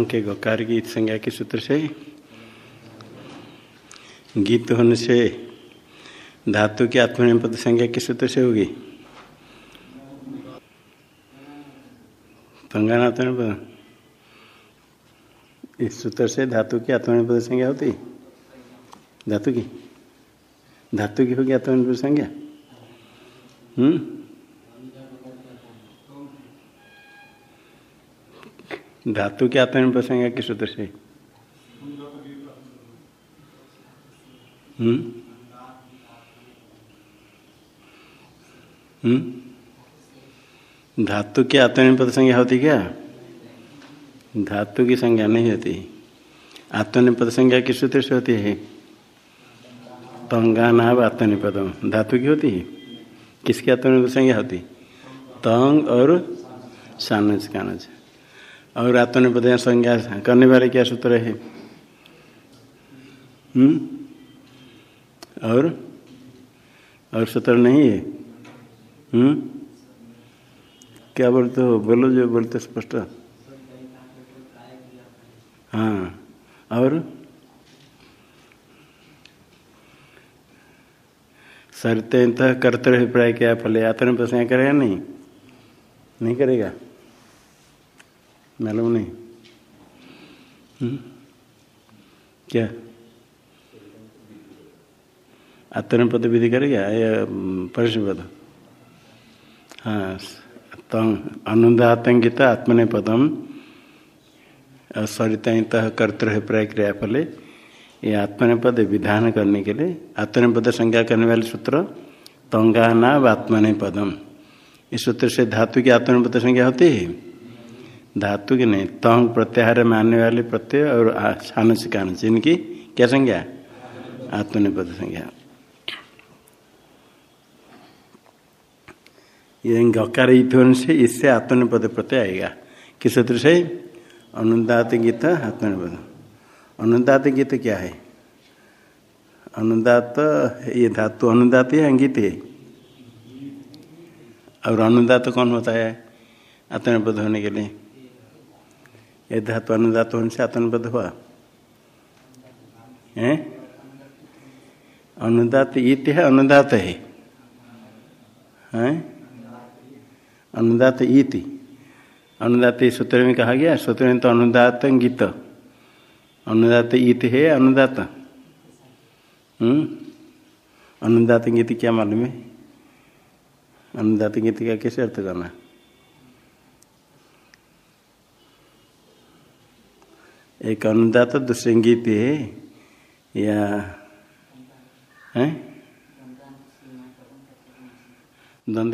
अंके गकार की संज्ञा के सूत्र से, गीत होने से, धातु की आत्मनिपद संज्ञा के सूत्र से होगी। पंगानात्मनिपद इस सूत्र से धातु की आत्मनिपद संज्ञा होती। धातु की? धातु की होगी आत्मनिपद संज्ञा। हम्म? धातु के आत्मनिर्भर संज्ञा किस सूत्र से? हम्म? हम्म? धातु की आत्मनिपद संज्ञा होती क्या? धातु की संज्ञा नहीं होती। आत्मनिपद संज्ञा किस सूत्र से होती है? तंगानाव आत्मनिपदम धातु की होती है? किसकी आत्मनिपद संज्ञा होती? तंग और सानज कानज। और आत्मनिपद संज्ञा करने वाले क्या सूत्र है? हम्म? और? और सूत्र नहीं है? हम्म? क्या बोलते हो? बोलो जो बोलते स्पष्ट। हाँ। और? सरते कर्तव्य प्राय क्या फले आत्मनिपद संज्ञा करेगा नहीं? नहीं करेगा? मालूम नहीं। हुँ? क्या? आत्मपद विधि करेगा या परिशुपद हाँ तंग, अनुदातंगित आत्मने पदम सरित कर्तव्य प्रक्रिया फले। ये आत्मनिपद विधान करने के लिए आत्मनिपद संज्ञा करने वाले सूत्र तंगाना आत्मने पदम इस सूत्र से धातु की आत्मनिपद संज्ञा होती है? धातु की नहीं, तंग प्रत्याहार में आने वाले प्रत्यय और छानच कानच इनकी क्या संज्ञा? आत्मनिपद संज्ञा। ये गकार से इससे आत्मनिपद प्रत्यय आएगा। किस सूत्र से? अनुदात गीत आत्मनिपद अनुदात गीत क्या है? अनुदात ये धातु अनुदात है अंगित है? और अनुदात कौन होता है? आत्मनिपद होने के लिए। ये धातु अनुदात होने से आत्मनिपद हुआ है अनुदात इत। है अनुदात है हैं अनुदात इति अनुदात सूत्र में कहा गया? सूत्र में तो अनुदात गीत। अनुदात इत है अनुदात हम्म? अनुदात गीत क्या मालूम है? अनुदात गीत का कैसे अर्थ करना एक अनुदात दूसरे गीत है, या, है?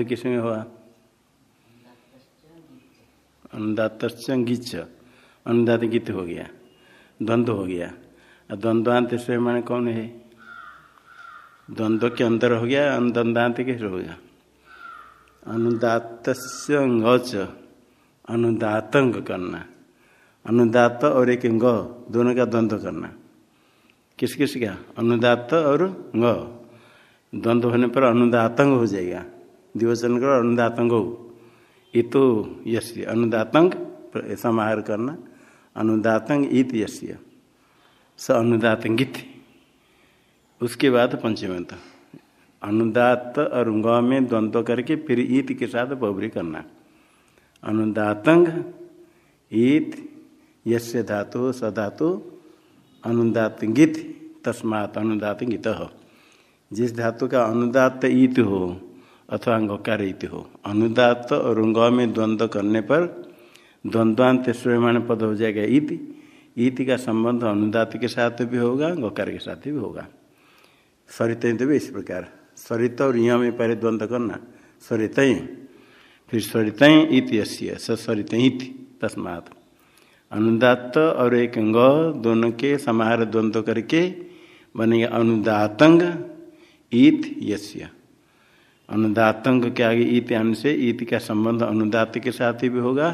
किसमें हुआ? अनुदात गीच अनुदात गीत हो गया। द्वंद्व हो गया। और द्वंद्वांत से माने कौन है? द्वंद्व के अंदर हो गया द्वंद्वांत कैसे हो गया। अनुदात च अनुदातंग करना। अनुदात और एक ग दोनों का द्वंद्व करना। किस किस का? अनुदात और ग द्वंद्व होने पर अनुदातंग हो जाएगा। दिवचन करो, अनुदातंग हो। इतो यश्य अनुदातंग, समाहार करना। अनुदातंग इत यश्य स अनुदातंगित। उसके बाद पंचमंत। अनुदात और ग में द्वंद्व करके फिर ईत के साथ बबरी करना। अनुदातंग ईत यस्य धातु स धातु अनुदात गीत तस्मात अनुदात गीत हो जिस धातु का अनुदात ईत हो अथवा अंगकार ईत हो, अनुदात और अंग में द्वंद्व करने पर द्वंद्वांत स्वयं पद हो जाएगा ईति ईति का संबंध अनुदात के साथ भी होगा गकार के साथ भी होगा। सरित भी इस प्रकार। सरित और यह में पहले द्वंद्व करना। सरित फिर सरित इत सरित तस्मात। अनुदात और एक अंग दोनों के समाहार द्वंद्व करके बनेगा अनुदातंग, ईत, यस्य। अनुदातंग के आगे ईत से ईत का संबंध अनुदात के साथ ही भी होगा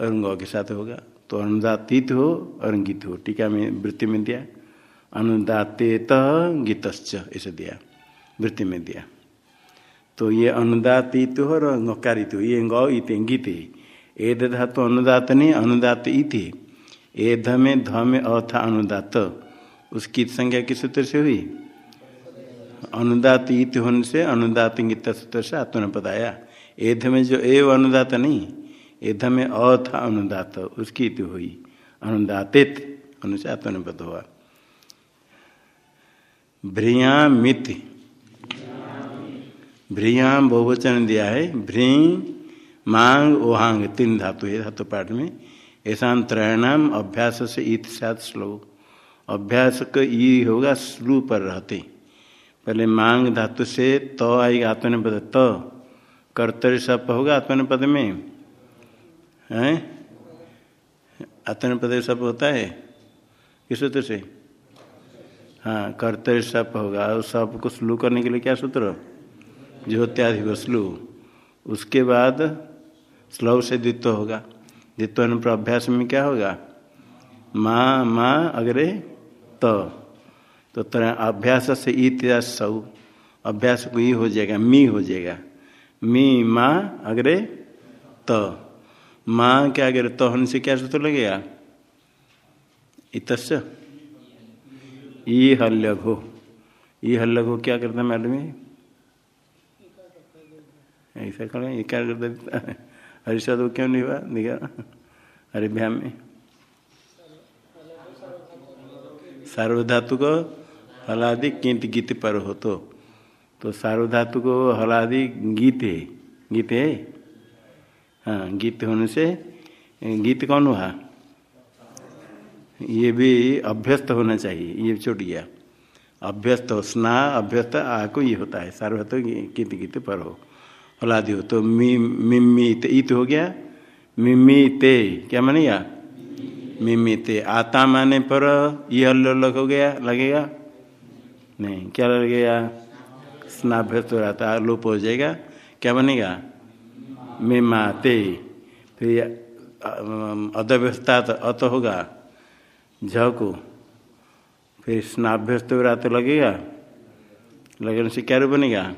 और अंग के साथ होगा। तो अनुदातीत हो और गीत हो, टीका में वृत्ति में दिया। अनुदातेत गीतश्च ऐसे दिया, वृत्ति में दिया। तो ये अनुदातीत हो और अंगकारित हो, ये गौ इत गीत एद धातु अनुदात नहीं, अनुदात इति। एध में ध में अ था अनुदात उसकी संज्ञा किस सूत्र से हुई? अनुदात इत होने से अनुदात सूत्र से आत्मनिपद आया एध में जो एव अनुदात नहीं, एध में अ था अनुदात उसकी इत हुई। अनुदातित अनुसार आत्मनिपद हुआ। भ्रियामित भ्रियाम बहुवचन दिया है। भ्री मांग ओहांग तीन धातु है धातु पाठ में ऐसा त्रयणाम अभ्यास से इत सात श्लोक। अभ्यास का ई होगा स्लू पर रहते। पहले मांग धातु से त तो आएगा आत्मनिपद त। तो, कर्तव्य सप होगा आत्मनिपद में। है? आत्मनिपद सप होता है? किस सूत्र से? हाँ कर्तव्य सप होगा। और सप को स्लू करने के लिए क्या सूत्र? ज्योत्याधिक स्लू उसके बाद स्लव से द्वित्व होगा। द्वित्व पर अभ्यास में क्या होगा? माँ माँ, अग्रे, त। तो तरह अभ्यास से इत्या सौ। अभ्यास को ई हो जाएगा, मी हो जाएगा। मी, माँ, अग्रे, त। माँ के अग्रे तो होने से क्या सूत्र लगेगा? इत ई हल्यघो ई हल्यघो क्या करता मैडम ऐसा करें, ये क्या करता हरिशद क्यों नहीं हुआ? निगा हरिभ्याम में सार्वधातु को हलादि किंत गीत पर हो तो। तो सार्वधातु को हलादि गीत है। गीत है? हाँ गीत होने से, गीत कौन हुआ? ये भी अभ्यस्त होना चाहिए, ये छोट गया अभ्यस्त हो, स्ना अभ्यस्त आ को ये होता है, सार्वधातु कित गीत पर हो। हलादि हो तो मी, मिम्मी इत हो गया। मिम्मी ते, क्या मानेगा मिमिते आता माने पर यह लग हो गया, लगेगा? नहीं, क्या लगेगा? स्नाभ्यस्त हो रहा था लोप हो जाएगा। क्या बनेगा? मिमाते फिर अदव्यस्ता अत होगा। झ को फिर स्नाभ्यस्त हो रहा तो लगेगा? लगने से क्या रूप बनेगा?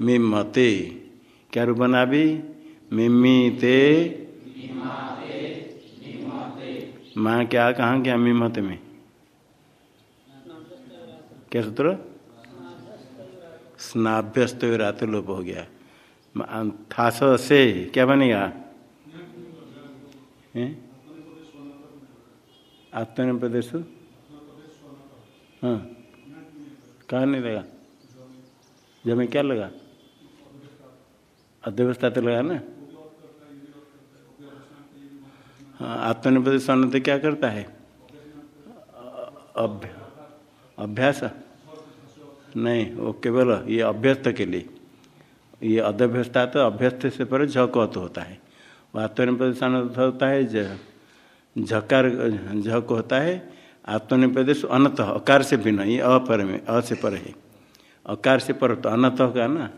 मिमते क्या रूप बना भी मिमीते माँ क्या, कहा क्या मीमत में? क्या सूत्र? स्नाभ्यस्त रात लोप हो गया। थास से क्या बनेगा? आत्मन प्रदेश हाँ? कहा नहीं लगा? जब में क्या लगा? अध्यवस्था तो लगा ना? हाँ, सन्नत क्या करता है? अभ्यास? नहीं वो केवल ये अभ्यस्त के लिए। ये अध्यभ्यस्ता तो अभ्यस्त से पर झक होता है। वो आत्मनिपद सन्नत होता है झकार झक होता है। आत्मनिपदेश अनत अकार से भिन्न ये अपर में अ से पर है। अकार से पर तो अनत होगा ना?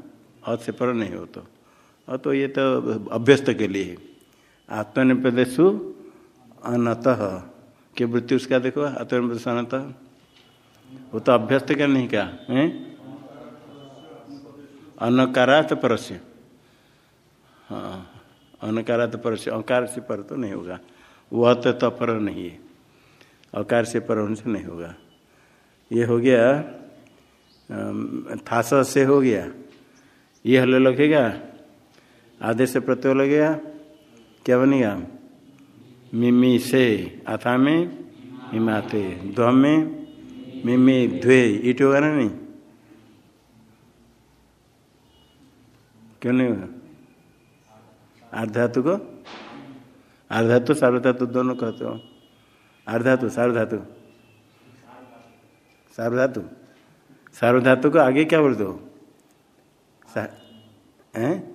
अ से पर नहीं हो तो तो ये तो अभ्यस्त के लिए है। आत्मनिपदेशु अनत। के वृत्ति उसका देखो आत्मनिपदेश अनत? वो तो अभ्यस्त क्या नहीं क्या? है? अनकारात परस्य। हाँ अनकारात परस्य। अकार से पर तो नहीं होगा। वह तो, तो पर नहीं है। अकार से पर होने से नहीं होगा। ये हो गया थास से हो गया। ये हल लगेगा आधे से प्रत्यय लगेगा क्या बनेगा मिमी से, अथा में हिमाते में, मिमी ध्वे ईट होगा ना नहीं? क्यों नहीं होगा अर्धातु को? अर्धातु सार्वधातु दोनों कहते हो। अर्धातु सार्वधातु। सार्वधातु? सार्वधातु को आगे क्या बोलते हैं?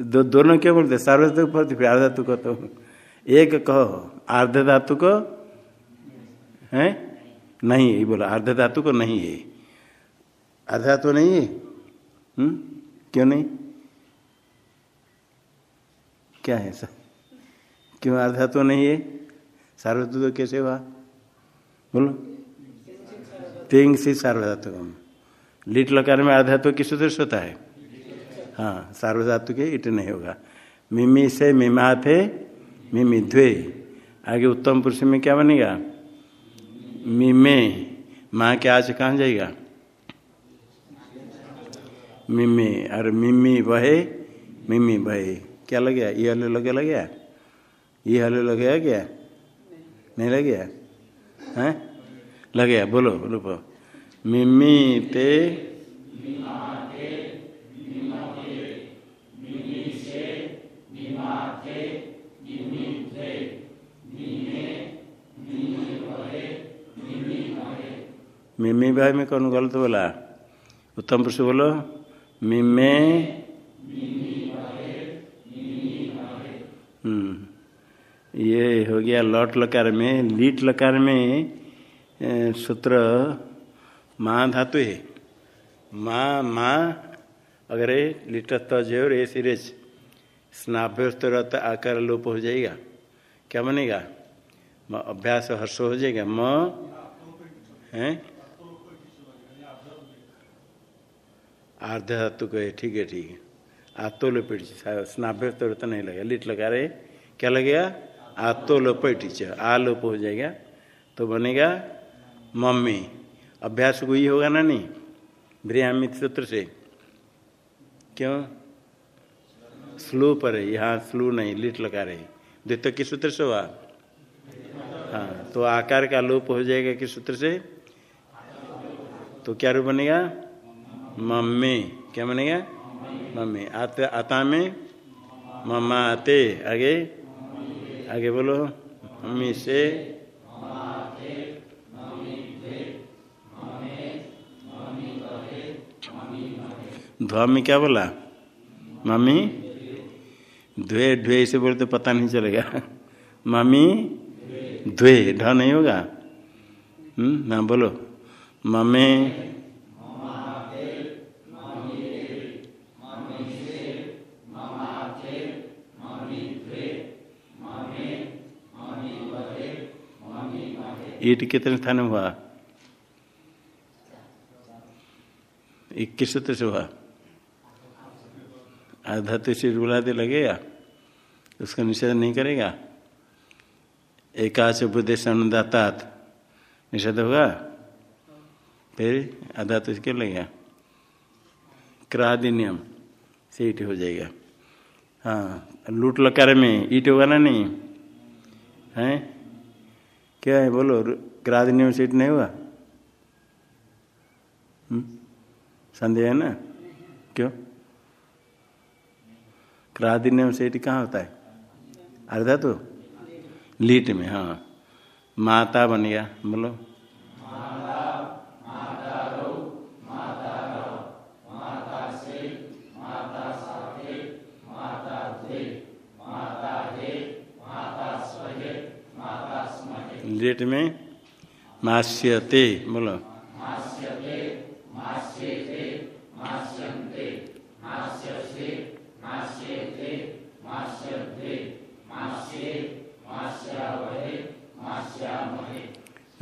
दो दोनों क्या बोलते सार्वधातु पर फिर अर्धातु को तो एक कहो अर्ध धातु को है? नहीं ये बोला अर्ध धातु को नहीं है। अर्ध धातु नहीं है? हम्म? क्यों नहीं? क्या है सर क्यों अर्ध धातु नहीं है? सार्वधातु तो कैसे हुआ? बोलो। तेंग से सार्वधातु लिट लकार में अर्धातु किस दृश्य होता है? हाँ सार्वधातु के इट नहीं होगा। मिमी से मिमा थे मिमी द्वे। आगे उत्तम पुरुष में क्या बनेगा? मिमे। माँ के आज कहाँ जाएगा? मिमी। और मिमी बहे मिमी बहे क्या लग गया? ये हलो लगे लग? गया ये हलो लग गया क्या? नहीं लग गया हैं? लग गया बोलो बोलो मिमी ते मिमी भाई में कौन गलत बोला? उत्तम पुरुष बोलो मिमे हम्म ये हो गया लौट लकार में, लीट लकार में सूत्र माँ धातु है। माँ माँ, अगर लिट तज और ए सिरेज स्नाभ्यस्त रहता आकार लोप हो जाएगा। क्या बनेगा? अभ्यास हर्ष हो जाएगा। म, है? आर्ध धातु को है ठीक है ठीक है। आतोल पेट स्नाभ्यस्त रहता नहीं लगेगा लिट लगा रहे, क्या लगेगा आतोल पेट आलोप हो जाएगा। तो बनेगा, मम्मी, अभ्यास को ही होगा ना नहीं? ब्रियामित सूत्र से। क्यों? स्लू पर है, यहाँ स्लू नहीं, लिट लगा रहे। द्वितीय किस सूत्र से हुआ? हाँ तो आकार का लोप हो जाएगा किस सूत्र से? तो क्या रूप बनेगा? मम्मी। क्या बनेगा मम्मी। आते, आता में? मम्मा आते। आगे? आगे बोलो। मम्मी से? ध्वा में क्या बोला? मम्मी? द्वे द्वे से बोले तो पता नहीं चलेगा। मम्मी? द्वे। ढ नहीं होगा? हम्म ना बोलो। मम्मी? ईट कितने स्थान में हुआ? इक्कीस सूत्र से हुआ। आधा तो इसे रुलाते लगेगा उसका निषेध नहीं करेगा? एकाच उपदेश अनुदातात निषेध होगा? फिर आधा तो इसके लगेगा क्रादिनियम। से ईट हो जाएगा। हाँ लूट लकार में ईट होगा ना नहीं? है? क्या है बोलो? ग्राधनियम सीट नहीं हुआ? संदेह है ना? क्यों? क्रादिन्यम सेठ कहाँ होता है? अर्धा तो? लीट में हाँ। माता बन गया, बोलो। लेट में? मास्यते बोलो।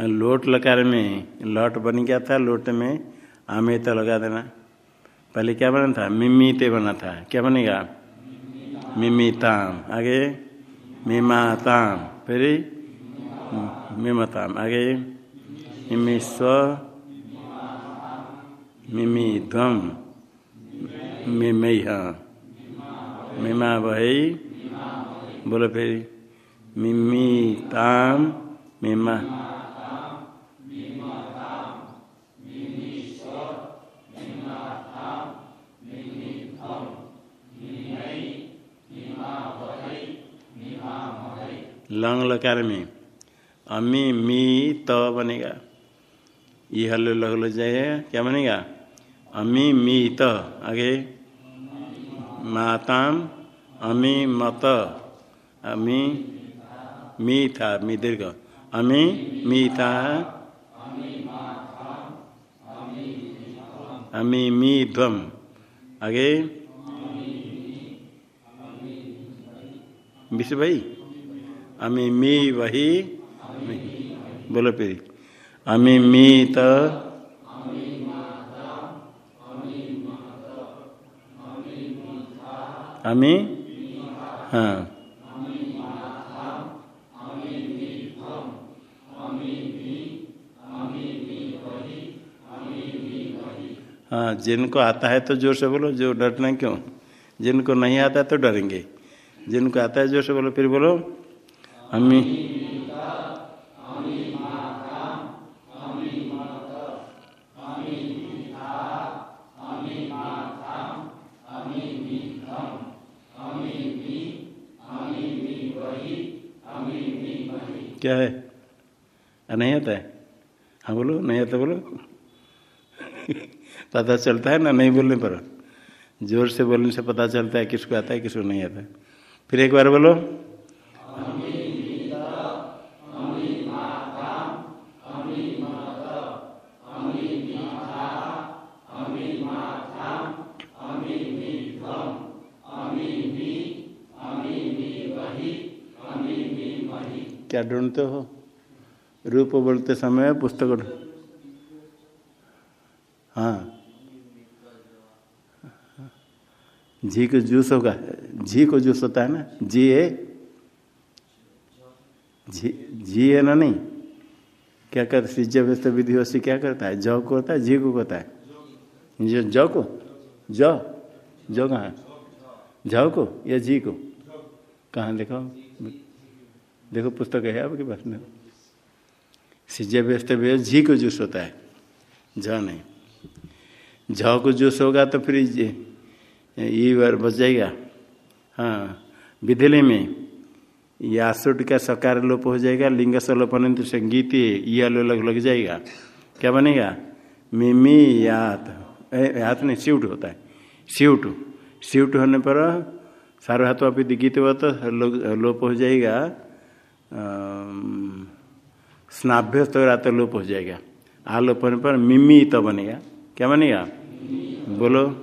लोट लकार में लौट बन गया था लोट में आमे तो लगा देना। पहले क्या बना था? मिमीते बना था। क्या बनेगा? मिमीताम। आगे? मिमाताम। फिर? मिमताम आगे मिमी स्व मिमी ध्वम मिमई हाँ मिमा बहई बोलो फिर मिमी ताम लंग लकार में अमी मी त बनेगा। ये हल लग लग जाएगा। क्या बनेगा? अमी मी त। आगे। माताम। अमी मत। अमी मी था मी दीर्घ। अमी मी था अमी मी ध्वम आगे। विश्व भाई। अमी मी वही। नहीं बोलो फिर अमिमीत। अमी? हाँ। हाँ जिनको आता है तो ज़ोर से बोलो, जो डरना क्यों? जिनको नहीं आता है तो डरेंगे। जिनको आता है ज़ोर से बोलो, फिर बोलो, अमी क्या है? नहीं आता है। हाँ बोलो नहीं आता बोलो। पता चलता है ना, नहीं बोलने पर। ज़ोर से बोलने से पता चलता है किसको आता है, किसको नहीं आता फिर एक बार बोलो। क्या ढूंढते हो? रूप बोलते समय पुस्तक हाँ। झी को जूस होगा। झी को जूस होता है ना? जी है झी जी है ना नहीं? क्या करता सिज्ज व्यस्त विधि वस्तु क्या करता है? जौ को होता है? जी को होता है? जो जौ को? जौ? जौ कहाँ जौ को या जी को? कहाँ देखो देखो, पुस्तक है आपके पास में। सिज्ज व्यस्त व्यस्त झी को जूस होता है। झ नहीं। झ को जूस होगा तो फिर ये बार बच जाएगा। हाँ विधिले में यासुट का सकार लोप हो जाएगा, लिंग सलोपन संगीत ये लग लग जाएगा। क्या बनेगा? मिमी यात। यात नहीं, स्यूट होता है। स्यूट। स्यूट होने पर सार्वधातु अभी गीत हुआ तो लोप हो जाएगा। स्नाभ्य तो रात लोप हो जाएगा। आलोप होने पर मिमी तो बनेगा। क्या बनेगा? बोलो।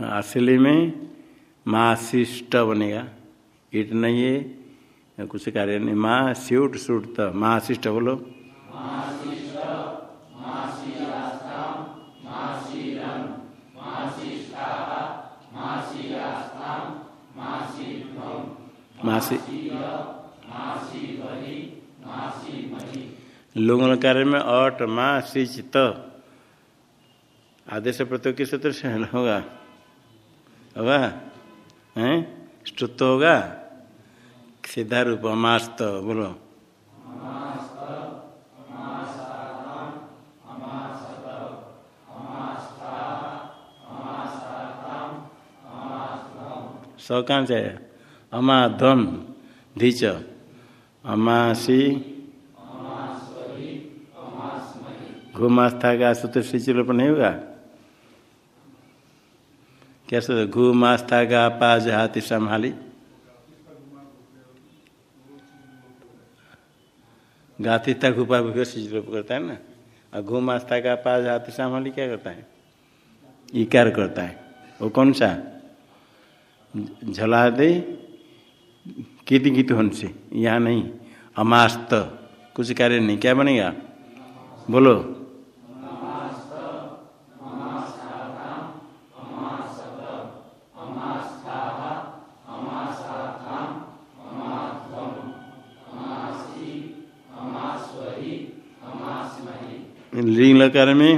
असली में माशिष्ट बनेगा। ईट नहीं है। कुछ कार्य नहीं। माँ स्यूट सूट तो माशिष्ट बोलो। मासी कार्य में अट, माँ सिच त आदेश प्रत्यय के सूत्र से होगा। होगा? हैं? स्तुत होगा? सीधा रूप अमास्त बोलो सौ कहाँ से अमाधम धीच अमासी घुमास्था का सूत्र सिंचल नहीं होगा सूत्र घुमास्था का पाज हाथी संभाली गाथिता घुपा भी सिंचल करता है ना? और घूम आस्था का पास हाथी संभाली क्या करता है? इकार करता है। वो कौन सा? झला दे कित गीत से। यहाँ नहीं। अमास्त। कुछ कार्य नहीं। क्या बनेगा? बोलो। लकार में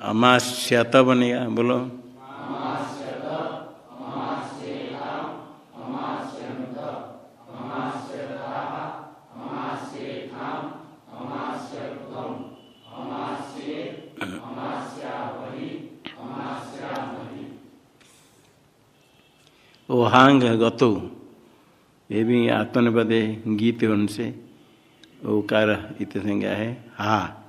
अमाश्यत बनेगा बोलो। ओहांग गतो, ये भी आत्मनिपदे गीत उनसे ओकार इत संज्ञा है, हा।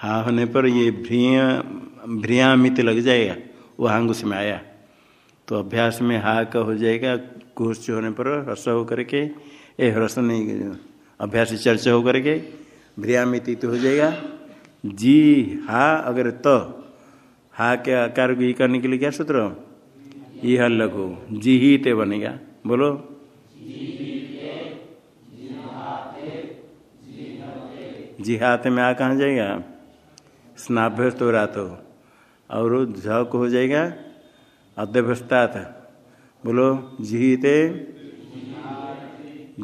हा होने पर ये भ्रिय, भ्रियामित लग जाएगा, वो हांग उसमें आया। तो अभ्यास में हा का हो जाएगा कुछ होने पर रस हो करके, ए, रस नहीं, अभ्यास चर्चा हो करके भ्रियामित तो हो जाएगा। जी, हा, अगर त तो हा के आकार को ही करने के लिए क्या सूत्र यह लघु, जी ही ते बनेगा। बोलो। जी हाथ में आ कहा जाएगा? स्नाभ्य तो और झ को हो जाएगा अध्यवस्थात बोलो जीते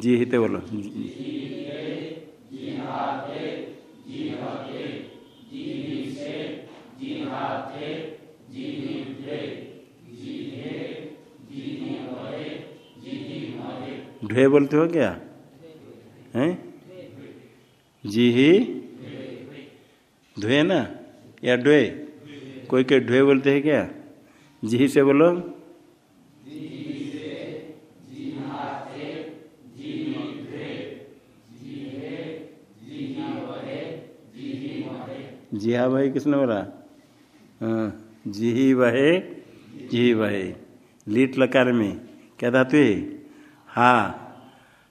जीते बोलो। ढे बोलते हो क्या? हैं? जी ही ध्वे ना? या ढे कोई के ढे बोलते हैं क्या? जी से बोलो। जी हा भाई किसने बोला? हाँ जी ही वहे जी वहे। लीट लकार में। क्या धातु है हा।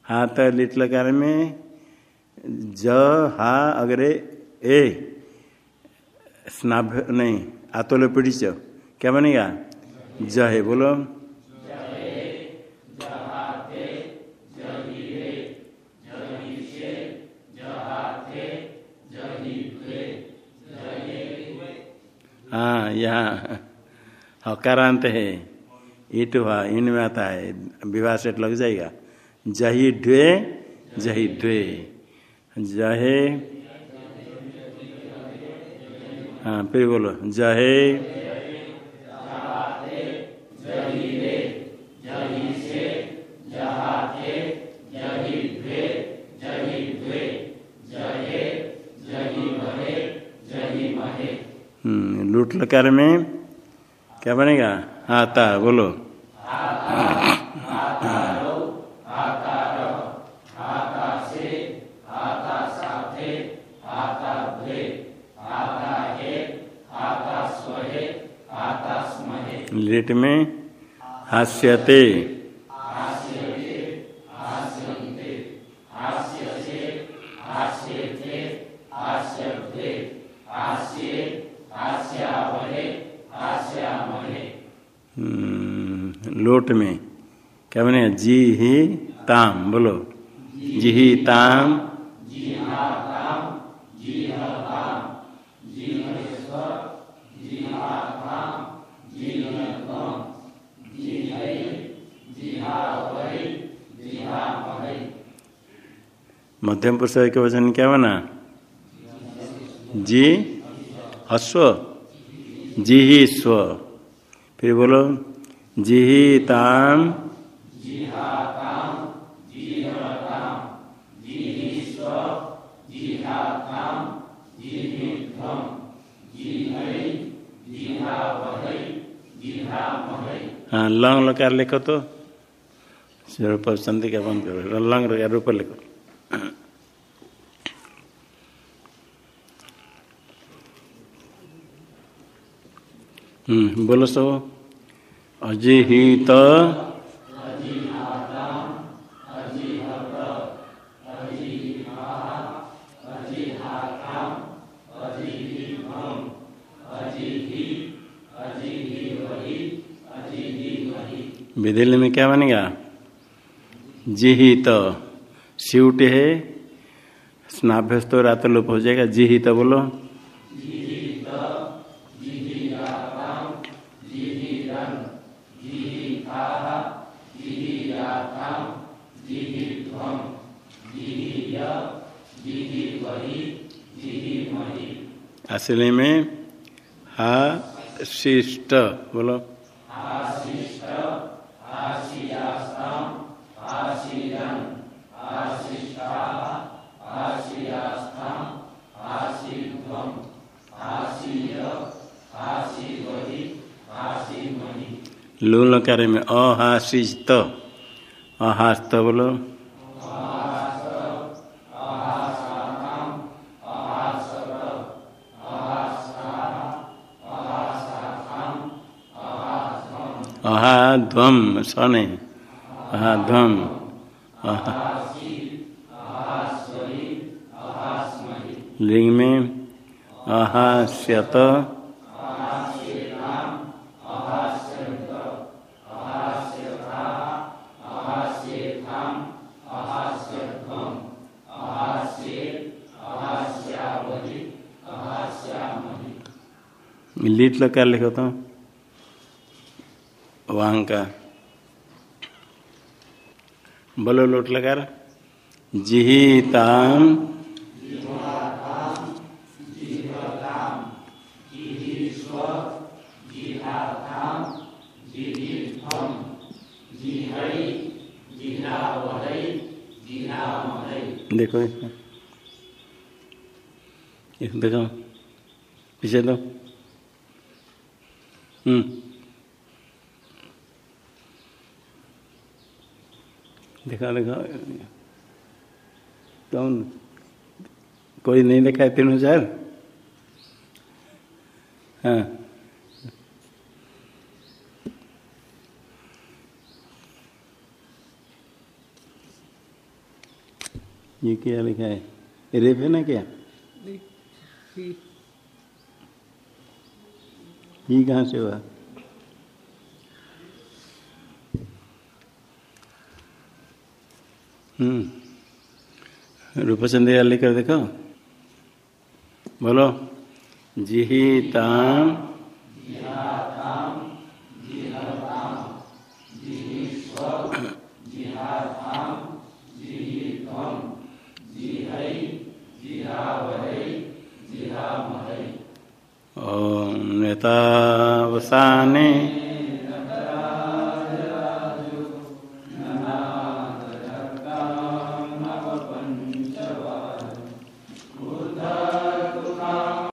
हा तो लीट लकार में। ज, हा, अगरे, ए। स्नाभ नहीं, आतोल पीढ़ी क्या बनेगा? ज है बोलो। हाँ यहाँ, हकारांत है। ईट हुआ इन में आता है। विवाह सेट लग जाएगा। जही ढ्वे जही ढ्वे जहे हाँ फिर बोलो जय लूट लकार में क्या बनेगा? आता बोलो। लेट में हास्यते लोट में क्या बने? जी ही ताम बोलो। जी ही ताम मध्यम पुरुष के वचन क्या बना? जी, अश्व। जी ही स्व। फिर बोलो जिहिताम हाँ लंग लकार लिखो तो। संधि का बंद करो, लंग रूप लिखो। हम्म बोलो सो अजिहित। विधिल में क्या बनेगा? जिहित। स्यूट है, स्नाभ्यस्त तो रात लोप हो जाएगा, जी ही तो बोलो। असली में हा, शिष्ट, बोलो। लूल कार्य में अहासित अहास्त बोलो। अहाध्वम स अहाध्वम लिंग में अहास्यत। लीट लकार लिखो तो। वहाँ का। बोलो लोट लकार जिहिताम। देखो देखो। पीछे दो। देखा देखा। कौन कोई नहीं देखा है तीन हज़ार हाँ। ये क्या लिखा है? रेप है ना क्या? ये कहाँ से हुआ? रूपचंद लेकर देखो। बोलो जिहिताम नेतावसाने